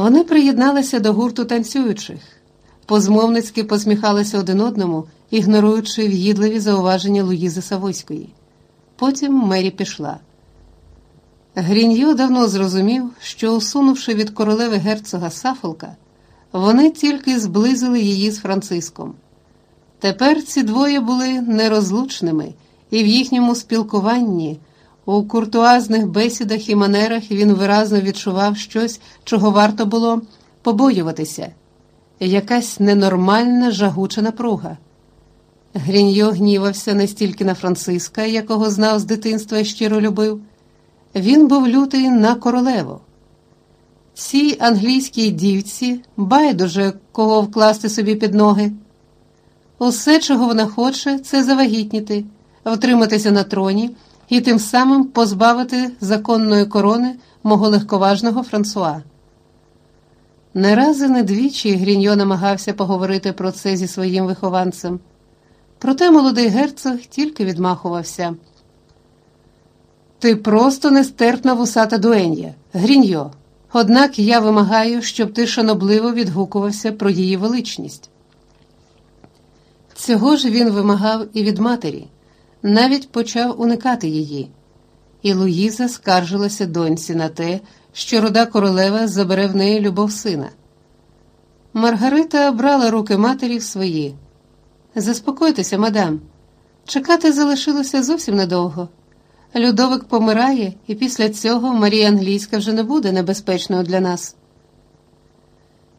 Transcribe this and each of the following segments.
Вони приєдналися до гурту танцюючих, позмовницьки посміхалися один одному, ігноруючи в'їдливі зауваження Луїзи Савойської. Потім Мері пішла. Гріньо давно зрозумів, що, усунувши від королеви герцога Сафолка, вони тільки зблизили її з Франциском. Тепер ці двоє були нерозлучними, і в їхньому спілкуванні, у куртуазних бесідах і манерах він виразно відчував щось, чого варто було побоюватися якась ненормальна жагуча напруга. Гріньо гнівався не стільки на Франциска, якого знав з дитинства і щиро любив. Він був лютий на королеву. Цій англійській дівці байдуже кого вкласти собі під ноги. Усе, чого вона хоче, це завагітніти, втриматися на троні і тим самим позбавити законної корони мого легковажного Франсуа. Не раз і не двічі Гріньо намагався поговорити про це зі своїм вихованцем. Проте молодий герцог тільки відмахувався. Ти просто нестерпна вусата дуен'я, Гріньо. Однак я вимагаю, щоб ти шанобливо відгукувався про її величність. Цього ж він вимагав і від матері, навіть почав уникати її. І Луїза скаржилася доньці на те, що руда королева забере в неї любов сина. Маргарита брала руки матері в свої. Заспокойтеся, мадам. Чекати залишилося зовсім недовго. Людовик помирає, і після цього Марія Англійська вже не буде небезпечною для нас.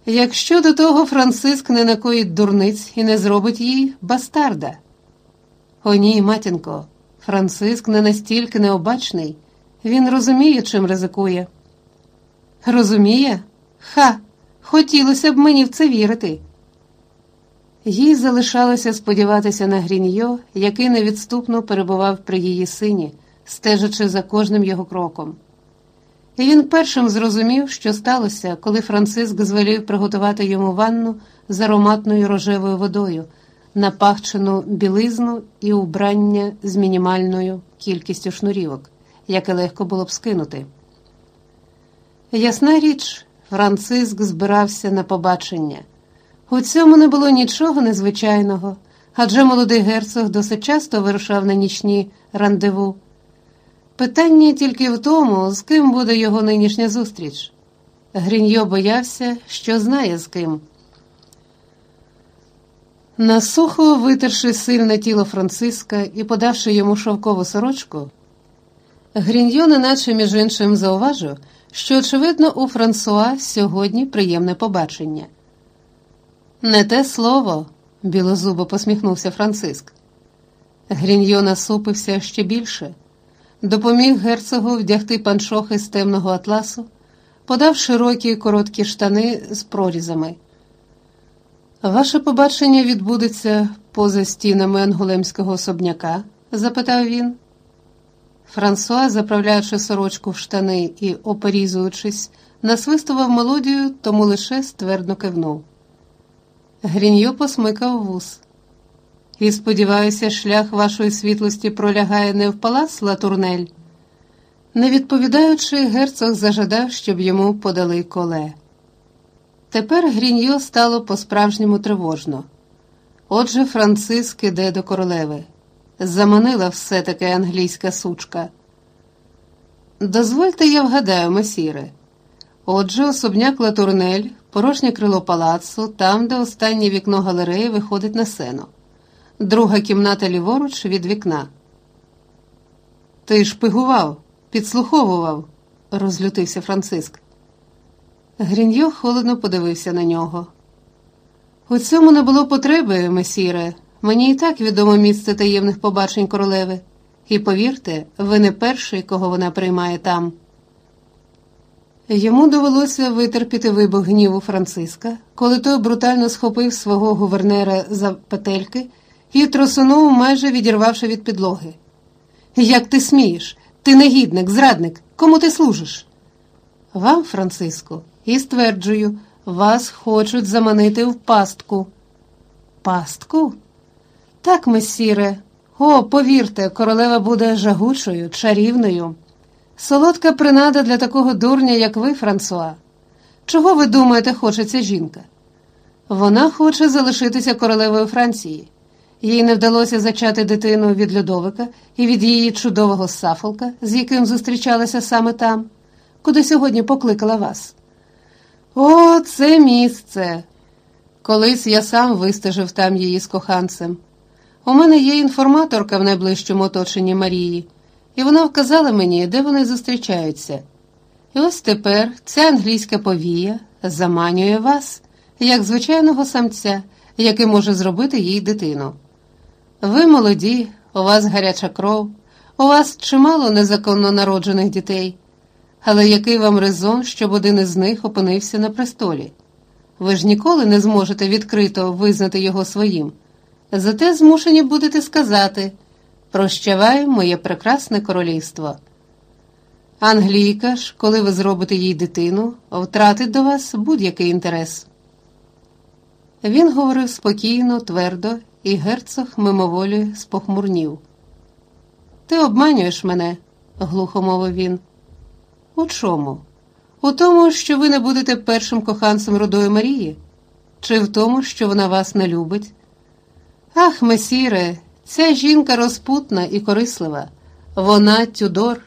Якщо до того Франциск не накоїть дурниць і не зробить їй бастарда. О, ні, матінко, Франциск не настільки необачний, він розуміє, чим ризикує. Розуміє? Ха, хотілося б мені в це вірити. Їй залишалося сподіватися на Гріньо, який невідступно перебував при її сині, стежачи за кожним його кроком. І він першим зрозумів, що сталося, коли Франциск звелів приготувати йому ванну з ароматною рожевою водою, напахчену білизну і убрання з мінімальною кількістю шнурівок, яке легко було б скинути. Ясна річ, Франциск збирався на побачення. У цьому не було нічого незвичайного, адже молодий герцог досить часто вирушав на нічні рандеву. Питання тільки в тому, з ким буде його нинішня зустріч. Гріньо боявся, що знає з ким. Насухо витерши сильне тіло Франциска і подавши йому шовкову сорочку, Гріньо, неначе між іншим, зауважив, що, очевидно, у Франсуа сьогодні приємне побачення. Не те слово, білозубо посміхнувся Франциск. Гріньо насупився ще більше, допоміг герцогу вдягти паншохи з темного атласу, подав широкі короткі штани з прорізами. Ваше побачення відбудеться поза стінами ангулемського особняка? запитав він. Франсуа, заправляючи сорочку в штани і оперізуючись, насвистував мелодію, тому лише ствердно кивнув. Гріньо посмикав вус. І, сподіваюся, шлях вашої світлості пролягає не в палац Латурнель. Не відповідаючи, герцог зажадав, щоб йому подали коле. Тепер Гріньо стало по-справжньому тривожно. Отже, Франциск іде до королеви. Заманила все таки англійська сучка. Дозвольте, я вгадаю, месіре. Отже, особняк Латурнель, порожнє крило палацу, там, де останнє вікно галереї виходить на сену, друга кімната ліворуч від вікна. Ти шпигував, підслуховував, розлютився Франциск. Гріньо холодно подивився на нього. У цьому не було потреби, месіре. Мені і так відомо місце таємних побачень королеви. І повірте, ви не перший, кого вона приймає там. Йому довелося витерпіти вибух гніву Франциска, коли той брутально схопив свого гувернера за петельки і тросунув, майже відірвавши від підлоги. Як ти смієш? Ти негідник, зрадник, кому ти служиш? Вам, Франциско, і стверджую, вас хочуть заманити в пастку. Пастку? Так, месіре. О, повірте, королева буде жагучою, чарівною. Солодка принада для такого дурня, як ви, Франсуа. Чого ви думаєте, хоче ця жінка? Вона хоче залишитися королевою Франції. Їй не вдалося зачати дитину від Людовика і від її чудового сафолка, з яким зустрічалася саме там, куди сьогодні покликала вас. О, це місце! Колись я сам вистежив там її з коханцем. У мене є інформаторка в найближчому оточенні Марії, і вона вказала мені, де вони зустрічаються. І ось тепер ця англійська повія заманює вас, як звичайного самця, який може зробити їй дитину. Ви молоді, у вас гаряча кров, у вас чимало незаконно народжених дітей, але який вам резон, щоб один із них опинився на престолі? Ви ж ніколи не зможете відкрито визнати його своїм. Зате змушені будете сказати Прощавай, моє прекрасне королівство. Англійка ж, коли ви зробите їй дитину, втратить до вас будь-який інтерес. Він говорив спокійно, твердо, і герцог мимоволі спохмурнів. Ти обманюєш мене, глухо мовив він. У чому? У тому, що ви не будете першим коханцем Рудої Марії, чи в тому, що вона вас не любить? Ах, месіре, ця жінка розпутна і корислива, вона тюдор.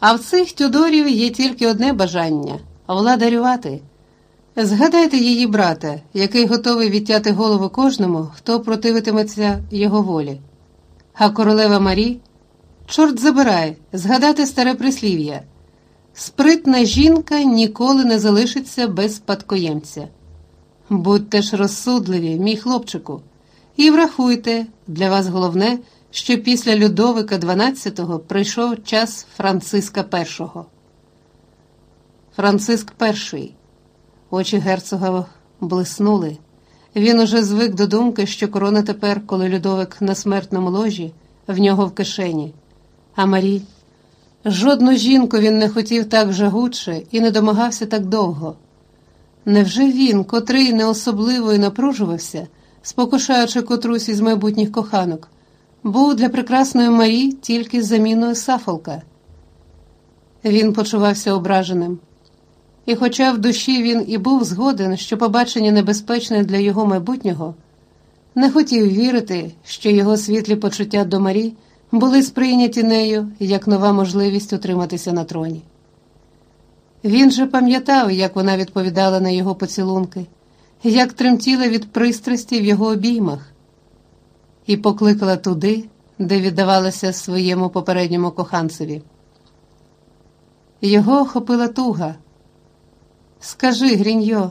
А в цих тюдорів є тільки одне бажання владарювати. Згадайте її брата, який готовий відтяти голову кожному, хто противитиметься його волі. А королева Марі, чорт забирай, згадати старе прислів'я. Спритна жінка ніколи не залишиться без спадкоємця. Будьте ж розсудливі, мій хлопчику, і врахуйте, для вас головне, що після Людовика XII прийшов час Франциска І. Франциск І. Очі герцога блиснули. Він уже звик до думки, що корона тепер, коли Людовик на смертному ложі, в нього в кишені. А Марі. Жодну жінку він не хотів так жагуче і не домагався так довго. Невже він, котрий не особливо і напружувався, спокушаючи котрусь із майбутніх коханок, був для прекрасної Марі тільки заміною сафолка? Він почувався ображеним. І, хоча в душі він і був згоден, що побачення небезпечне для його майбутнього, не хотів вірити, що його світлі почуття до Марі були сприйняті нею як нова можливість утриматися на троні. Він же пам'ятав, як вона відповідала на його поцілунки, як тремтіла від пристрасті в його обіймах, і покликала туди, де віддавалася своєму попередньому коханцеві. Його охопила туга. Скажи, Гріньо,